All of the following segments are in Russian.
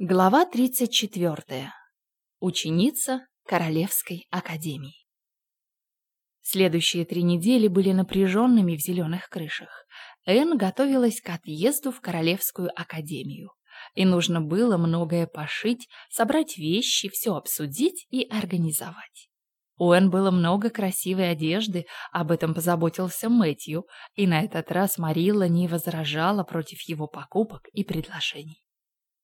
Глава 34. Ученица Королевской академии. Следующие три недели были напряженными в зеленых крышах. Энн готовилась к отъезду в Королевскую академию. И нужно было многое пошить, собрать вещи, все обсудить и организовать. У Энн было много красивой одежды, об этом позаботился Мэтью, и на этот раз Марилла не возражала против его покупок и предложений.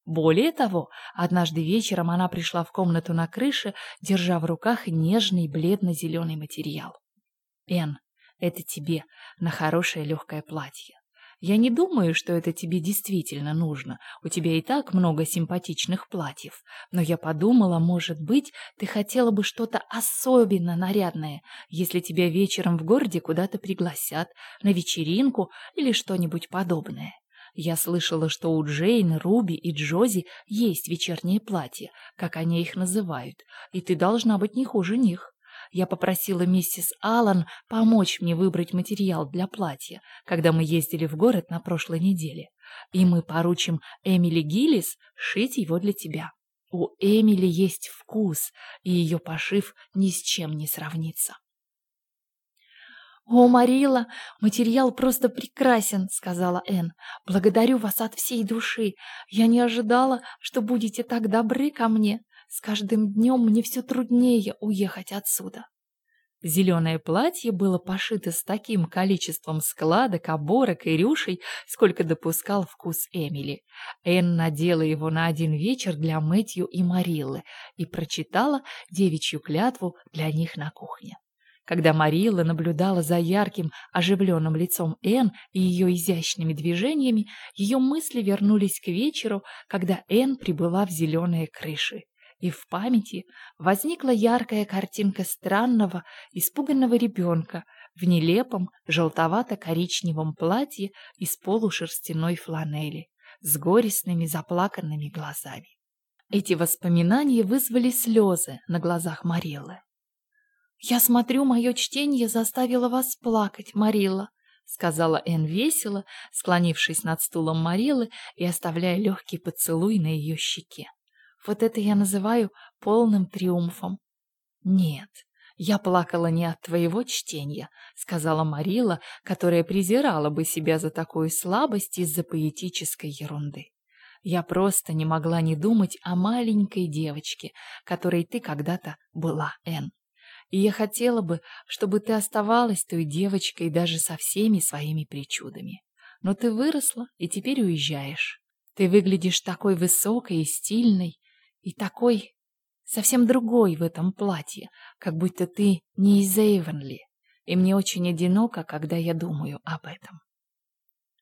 Более того, однажды вечером она пришла в комнату на крыше, держа в руках нежный бледно-зеленый материал. «Энн, это тебе на хорошее легкое платье. Я не думаю, что это тебе действительно нужно. У тебя и так много симпатичных платьев. Но я подумала, может быть, ты хотела бы что-то особенно нарядное, если тебя вечером в городе куда-то пригласят, на вечеринку или что-нибудь подобное. Я слышала, что у Джейн, Руби и Джози есть вечерние платья, как они их называют, и ты должна быть не хуже них. Я попросила миссис Аллан помочь мне выбрать материал для платья, когда мы ездили в город на прошлой неделе. И мы поручим Эмили Гиллис шить его для тебя. У Эмили есть вкус, и ее пошив ни с чем не сравнится. «О, Марила, материал просто прекрасен», — сказала Энн. «Благодарю вас от всей души. Я не ожидала, что будете так добры ко мне. С каждым днем мне все труднее уехать отсюда». Зеленое платье было пошито с таким количеством складок, оборок и рюшей, сколько допускал вкус Эмили. Энн надела его на один вечер для Мэтью и Мариллы и прочитала девичью клятву для них на кухне. Когда Марилла наблюдала за ярким, оживленным лицом Энн и ее изящными движениями, ее мысли вернулись к вечеру, когда Энн прибыла в зеленые крыши. И в памяти возникла яркая картинка странного, испуганного ребенка в нелепом желтовато-коричневом платье из полушерстяной фланели с горестными заплаканными глазами. Эти воспоминания вызвали слезы на глазах Мариллы. «Я смотрю, мое чтение заставило вас плакать, Марилла», — сказала Энн весело, склонившись над стулом Мариллы и оставляя легкий поцелуй на ее щеке. «Вот это я называю полным триумфом». «Нет, я плакала не от твоего чтения», — сказала Марилла, которая презирала бы себя за такую слабость из-за поэтической ерунды. «Я просто не могла не думать о маленькой девочке, которой ты когда-то была, Энн и я хотела бы, чтобы ты оставалась той девочкой даже со всеми своими причудами. Но ты выросла и теперь уезжаешь. Ты выглядишь такой высокой и стильной, и такой совсем другой в этом платье, как будто ты не из Эйвенли, и мне очень одиноко, когда я думаю об этом.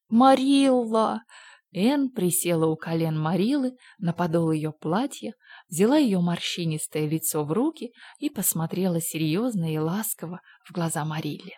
«Марилла!» Энн присела у колен Марилы на подол ее платья, взяла ее морщинистое лицо в руки и посмотрела серьезно и ласково в глаза Марилле.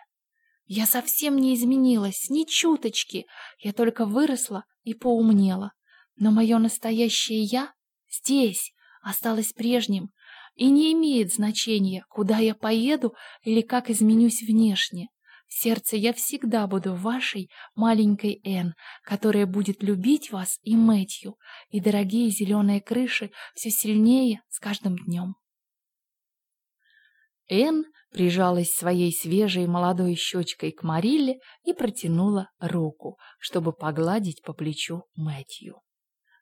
«Я совсем не изменилась, ни чуточки. Я только выросла и поумнела. Но мое настоящее «я» здесь осталось прежним и не имеет значения, куда я поеду или как изменюсь внешне. Сердце я всегда буду вашей маленькой Энн, которая будет любить вас и Мэтью, и дорогие зеленые крыши все сильнее с каждым днем. Энн прижалась своей свежей молодой щечкой к Марилле и протянула руку, чтобы погладить по плечу Мэтью.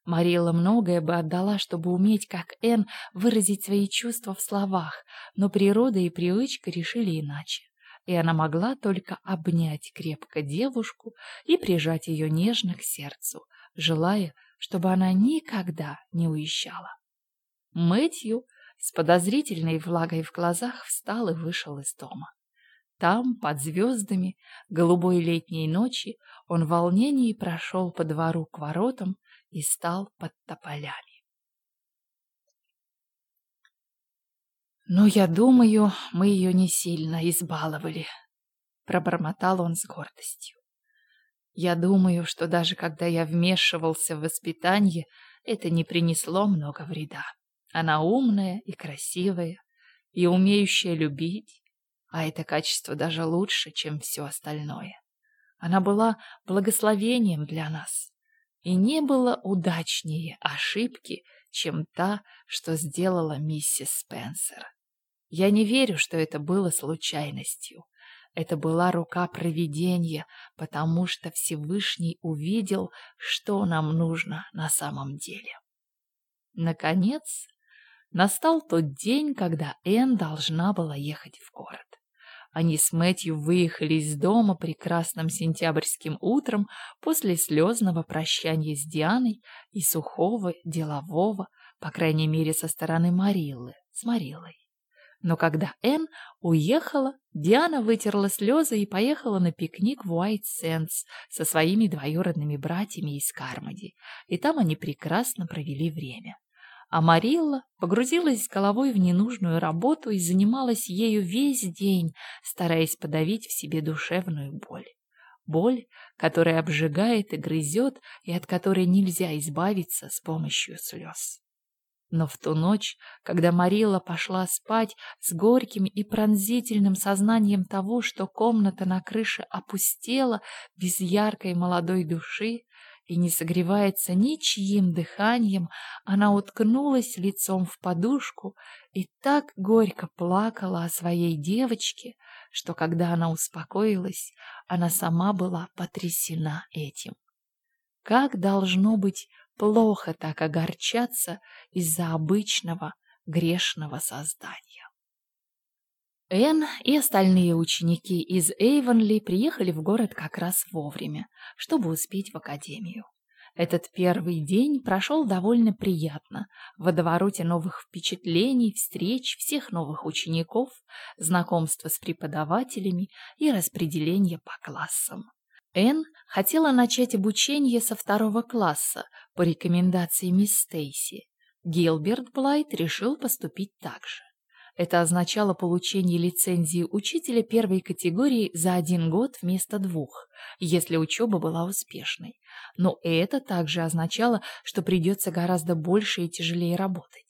Марилла многое бы отдала, чтобы уметь, как Энн, выразить свои чувства в словах, но природа и привычка решили иначе и она могла только обнять крепко девушку и прижать ее нежно к сердцу, желая, чтобы она никогда не уезжала. Мэтью с подозрительной влагой в глазах встал и вышел из дома. Там, под звездами, голубой летней ночи, он в волнении прошел по двору к воротам и стал под тополями. «Но я думаю, мы ее не сильно избаловали», — пробормотал он с гордостью. «Я думаю, что даже когда я вмешивался в воспитание, это не принесло много вреда. Она умная и красивая, и умеющая любить, а это качество даже лучше, чем все остальное. Она была благословением для нас, и не было удачнее ошибки, чем та, что сделала миссис Спенсер. Я не верю, что это было случайностью. Это была рука провидения, потому что Всевышний увидел, что нам нужно на самом деле. Наконец, настал тот день, когда Энн должна была ехать в город. Они с Мэтью выехали из дома прекрасным сентябрьским утром после слезного прощания с Дианой и сухого, делового, по крайней мере, со стороны Мариллы, с Мариллой. Но когда Энн уехала, Диана вытерла слезы и поехала на пикник в Уайт Сенс со своими двоюродными братьями из Кармоди, и там они прекрасно провели время. А Марилла погрузилась с головой в ненужную работу и занималась ею весь день, стараясь подавить в себе душевную боль. Боль, которая обжигает и грызет, и от которой нельзя избавиться с помощью слез. Но в ту ночь, когда Марила пошла спать с горьким и пронзительным сознанием того, что комната на крыше опустела без яркой молодой души и не согревается ничьим дыханием, она уткнулась лицом в подушку и так горько плакала о своей девочке, что когда она успокоилась, она сама была потрясена этим. Как должно быть плохо так огорчаться из-за обычного грешного создания. Энн и остальные ученики из Эйвонли приехали в город как раз вовремя, чтобы успеть в академию. Этот первый день прошел довольно приятно, в водовороте новых впечатлений, встреч всех новых учеников, знакомства с преподавателями и распределения по классам. Энн хотела начать обучение со второго класса по рекомендации мисс Стейси. Гилберт Блайт решил поступить так же. Это означало получение лицензии учителя первой категории за один год вместо двух, если учеба была успешной. Но это также означало, что придется гораздо больше и тяжелее работать.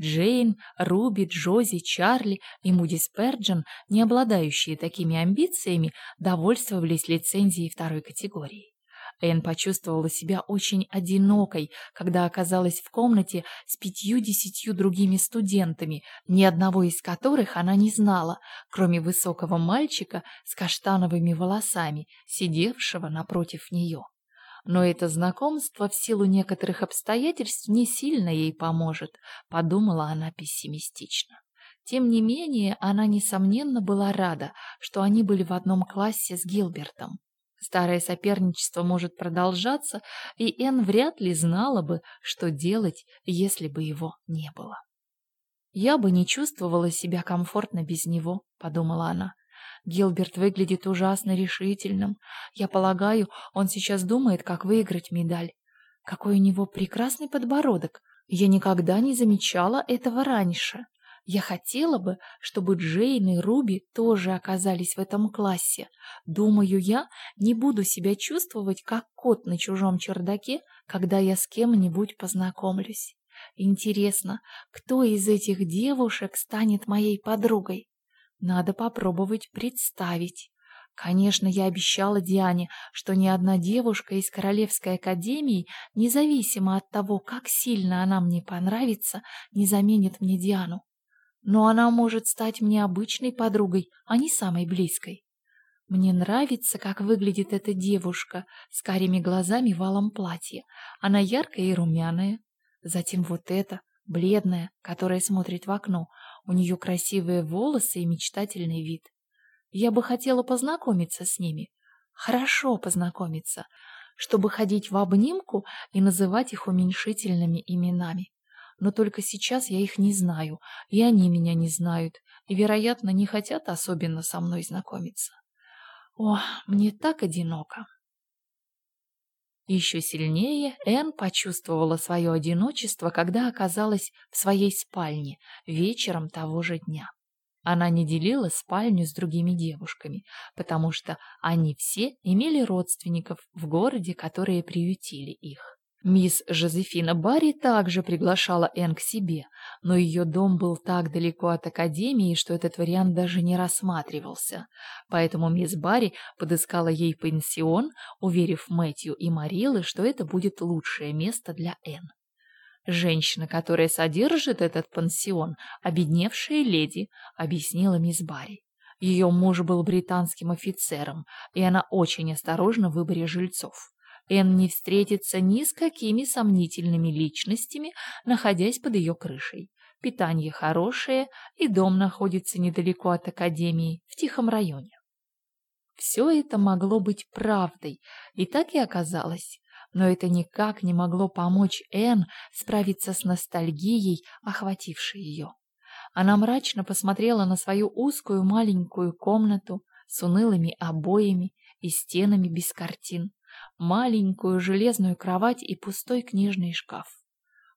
Джейн, Руби, Джози, Чарли и Муди Сперджен, не обладающие такими амбициями, довольствовались лицензией второй категории. Энн почувствовала себя очень одинокой, когда оказалась в комнате с пятью-десятью другими студентами, ни одного из которых она не знала, кроме высокого мальчика с каштановыми волосами, сидевшего напротив нее. Но это знакомство в силу некоторых обстоятельств не сильно ей поможет, подумала она пессимистично. Тем не менее, она, несомненно, была рада, что они были в одном классе с Гилбертом. Старое соперничество может продолжаться, и Энн вряд ли знала бы, что делать, если бы его не было. «Я бы не чувствовала себя комфортно без него», — подумала она. Гилберт выглядит ужасно решительным. Я полагаю, он сейчас думает, как выиграть медаль. Какой у него прекрасный подбородок. Я никогда не замечала этого раньше. Я хотела бы, чтобы Джейн и Руби тоже оказались в этом классе. Думаю, я не буду себя чувствовать, как кот на чужом чердаке, когда я с кем-нибудь познакомлюсь. Интересно, кто из этих девушек станет моей подругой? Надо попробовать представить. Конечно, я обещала Диане, что ни одна девушка из Королевской академии, независимо от того, как сильно она мне понравится, не заменит мне Диану. Но она может стать мне обычной подругой, а не самой близкой. Мне нравится, как выглядит эта девушка с карими глазами в алом платье. Она яркая и румяная. Затем вот эта, бледная, которая смотрит в окно. У нее красивые волосы и мечтательный вид. Я бы хотела познакомиться с ними. Хорошо познакомиться, чтобы ходить в обнимку и называть их уменьшительными именами. Но только сейчас я их не знаю, и они меня не знают, и, вероятно, не хотят особенно со мной знакомиться. О, мне так одиноко. Еще сильнее Энн почувствовала свое одиночество, когда оказалась в своей спальне вечером того же дня. Она не делила спальню с другими девушками, потому что они все имели родственников в городе, которые приютили их. Мисс Жозефина Барри также приглашала Энн к себе, но ее дом был так далеко от академии, что этот вариант даже не рассматривался. Поэтому мисс Барри подыскала ей пансион, уверив Мэтью и Марилы, что это будет лучшее место для Энн. Женщина, которая содержит этот пансион, обедневшая леди, объяснила мисс Барри. Ее муж был британским офицером, и она очень осторожна в выборе жильцов. Энн не встретится ни с какими сомнительными личностями, находясь под ее крышей. Питание хорошее, и дом находится недалеко от академии, в тихом районе. Все это могло быть правдой, и так и оказалось. Но это никак не могло помочь Энн справиться с ностальгией, охватившей ее. Она мрачно посмотрела на свою узкую маленькую комнату с унылыми обоями и стенами без картин, маленькую железную кровать и пустой книжный шкаф.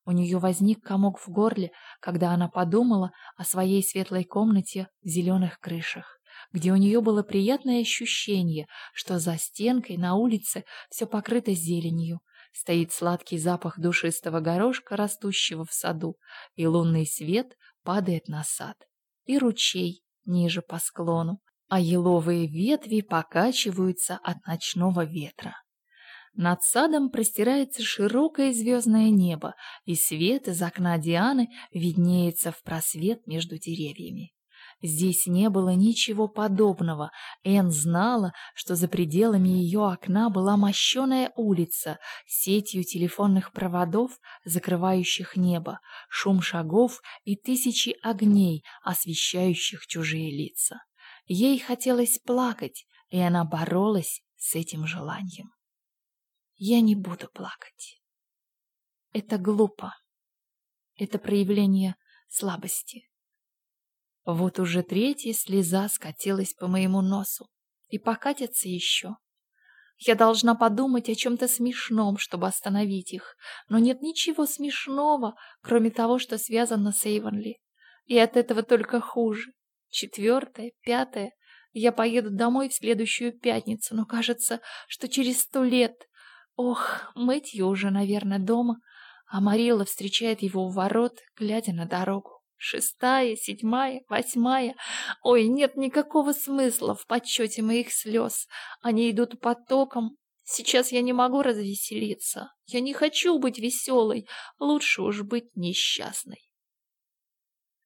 У нее возник комок в горле, когда она подумала о своей светлой комнате в зеленых крышах, где у нее было приятное ощущение, что за стенкой на улице все покрыто зеленью, стоит сладкий запах душистого горошка, растущего в саду, и лунный свет падает на сад, и ручей ниже по склону, а еловые ветви покачиваются от ночного ветра. Над садом простирается широкое звездное небо, и свет из окна Дианы виднеется в просвет между деревьями. Здесь не было ничего подобного. Энн знала, что за пределами ее окна была мощеная улица сетью телефонных проводов, закрывающих небо, шум шагов и тысячи огней, освещающих чужие лица. Ей хотелось плакать, и она боролась с этим желанием. «Я не буду плакать. Это глупо. Это проявление слабости. Вот уже третья слеза скатилась по моему носу. И покатится еще. Я должна подумать о чем-то смешном, чтобы остановить их. Но нет ничего смешного, кроме того, что связано с Эйвонли. И от этого только хуже. Четвертое, пятое. Я поеду домой в следующую пятницу, но кажется, что через сто лет. Ох, Мэтью уже, наверное, дома, а Марилла встречает его у ворот, глядя на дорогу шестая, седьмая, восьмая. Ой, нет никакого смысла в подсчете моих слез. Они идут потоком. Сейчас я не могу развеселиться. Я не хочу быть веселой. Лучше уж быть несчастной.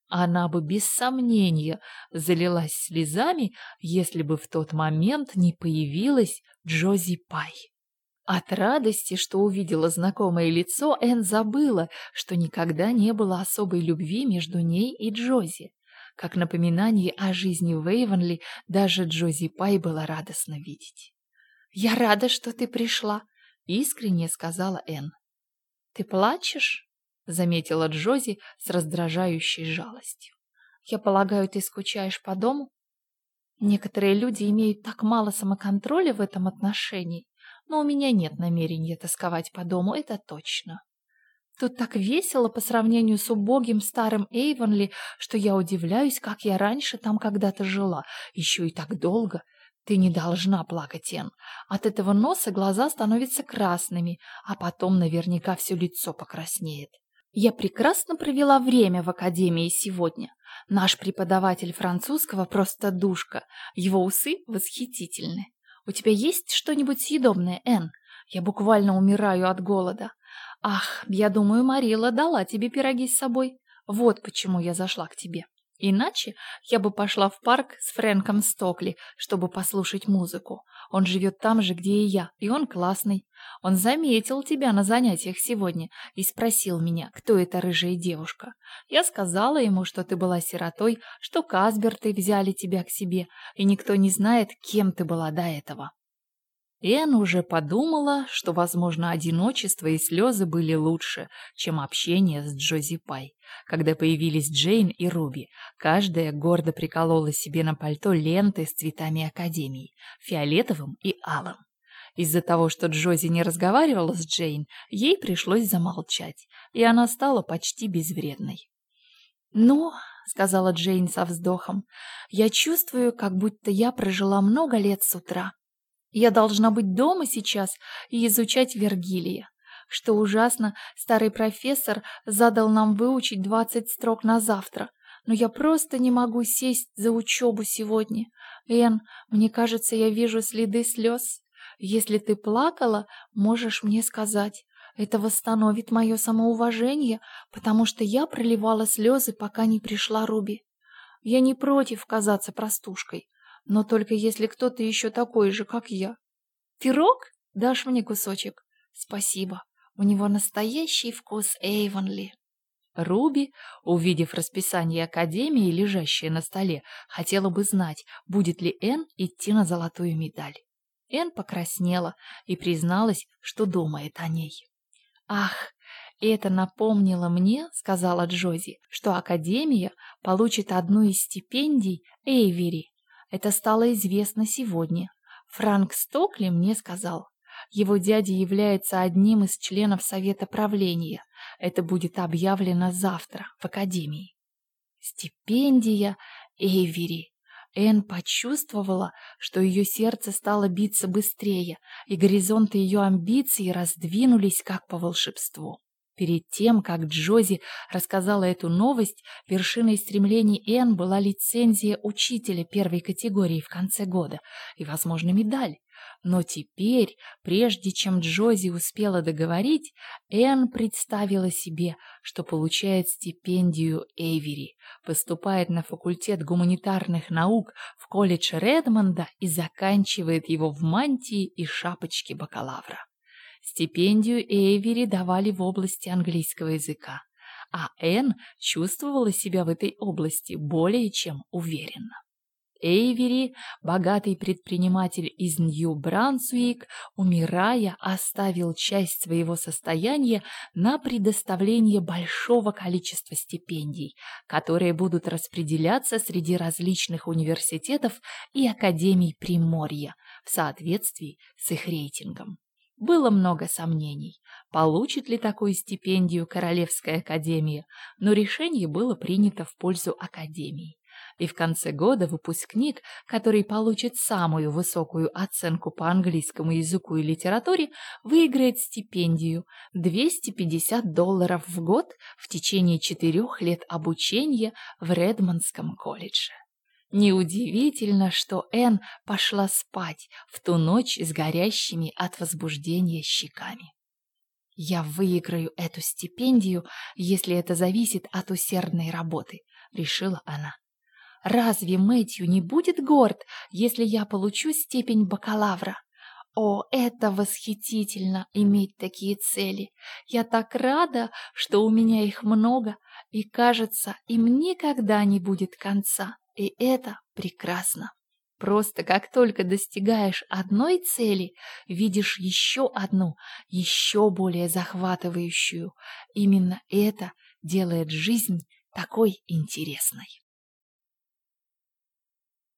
Она бы без сомнения залилась слезами, если бы в тот момент не появилась Джози Пай. От радости, что увидела знакомое лицо, Энн забыла, что никогда не было особой любви между ней и Джози. Как напоминание о жизни в Эйвенли, даже Джози Пай была радостно видеть. «Я рада, что ты пришла», — искренне сказала Энн. «Ты плачешь?» — заметила Джози с раздражающей жалостью. «Я полагаю, ты скучаешь по дому?» Некоторые люди имеют так мало самоконтроля в этом отношении но у меня нет намерения тосковать по дому, это точно. Тут так весело по сравнению с убогим старым Эйвонли, что я удивляюсь, как я раньше там когда-то жила, еще и так долго. Ты не должна плакать, Эн. От этого носа глаза становятся красными, а потом наверняка все лицо покраснеет. Я прекрасно провела время в академии сегодня. Наш преподаватель французского просто душка, его усы восхитительны. «У тебя есть что-нибудь съедобное, Энн? Я буквально умираю от голода. Ах, я думаю, Марила дала тебе пироги с собой. Вот почему я зашла к тебе». Иначе я бы пошла в парк с Фрэнком Стокли, чтобы послушать музыку. Он живет там же, где и я, и он классный. Он заметил тебя на занятиях сегодня и спросил меня, кто эта рыжая девушка. Я сказала ему, что ты была сиротой, что Касберты взяли тебя к себе, и никто не знает, кем ты была до этого. Энн уже подумала, что, возможно, одиночество и слезы были лучше, чем общение с Джози Пай. Когда появились Джейн и Руби, каждая гордо приколола себе на пальто ленты с цветами Академии, фиолетовым и алым. Из-за того, что Джози не разговаривала с Джейн, ей пришлось замолчать, и она стала почти безвредной. «Ну, — сказала Джейн со вздохом, — я чувствую, как будто я прожила много лет с утра. Я должна быть дома сейчас и изучать Вергилия. Что ужасно, старый профессор задал нам выучить двадцать строк на завтра, но я просто не могу сесть за учебу сегодня. Эн, мне кажется, я вижу следы слез. Если ты плакала, можешь мне сказать. Это восстановит мое самоуважение, потому что я проливала слезы, пока не пришла Руби. Я не против казаться простушкой, но только если кто-то еще такой же, как я. Пирог? Дашь мне кусочек? Спасибо. У него настоящий вкус Эйвонли. Руби, увидев расписание Академии, лежащее на столе, хотела бы знать, будет ли Энн идти на золотую медаль. Энн покраснела и призналась, что думает о ней. «Ах, это напомнило мне, — сказала Джози, — что Академия получит одну из стипендий Эйвери. Это стало известно сегодня. Франк Стокли мне сказал. Его дядя является одним из членов Совета правления. Это будет объявлено завтра в Академии. Стипендия Эйвери. Энн почувствовала, что ее сердце стало биться быстрее, и горизонты ее амбиций раздвинулись как по волшебству. Перед тем, как Джози рассказала эту новость, вершиной стремлений Энн была лицензия учителя первой категории в конце года и, возможно, медаль. Но теперь, прежде чем Джози успела договорить, Энн представила себе, что получает стипендию Эйвери, поступает на факультет гуманитарных наук в колледж Редмонда и заканчивает его в мантии и шапочке бакалавра. Стипендию Эйвери давали в области английского языка, а Энн чувствовала себя в этой области более чем уверенно. Эйвери, богатый предприниматель из Нью-Брансуик, умирая, оставил часть своего состояния на предоставление большого количества стипендий, которые будут распределяться среди различных университетов и академий Приморья в соответствии с их рейтингом. Было много сомнений, получит ли такую стипендию Королевская академия, но решение было принято в пользу академии. И в конце года выпускник, который получит самую высокую оценку по английскому языку и литературе, выиграет стипендию 250 долларов в год в течение четырех лет обучения в Редмондском колледже. Неудивительно, что Энн пошла спать в ту ночь с горящими от возбуждения щеками. «Я выиграю эту стипендию, если это зависит от усердной работы», — решила она. «Разве Мэтью не будет горд, если я получу степень бакалавра?» О, это восхитительно иметь такие цели. Я так рада, что у меня их много, и, кажется, им никогда не будет конца. И это прекрасно. Просто как только достигаешь одной цели, видишь еще одну, еще более захватывающую. Именно это делает жизнь такой интересной.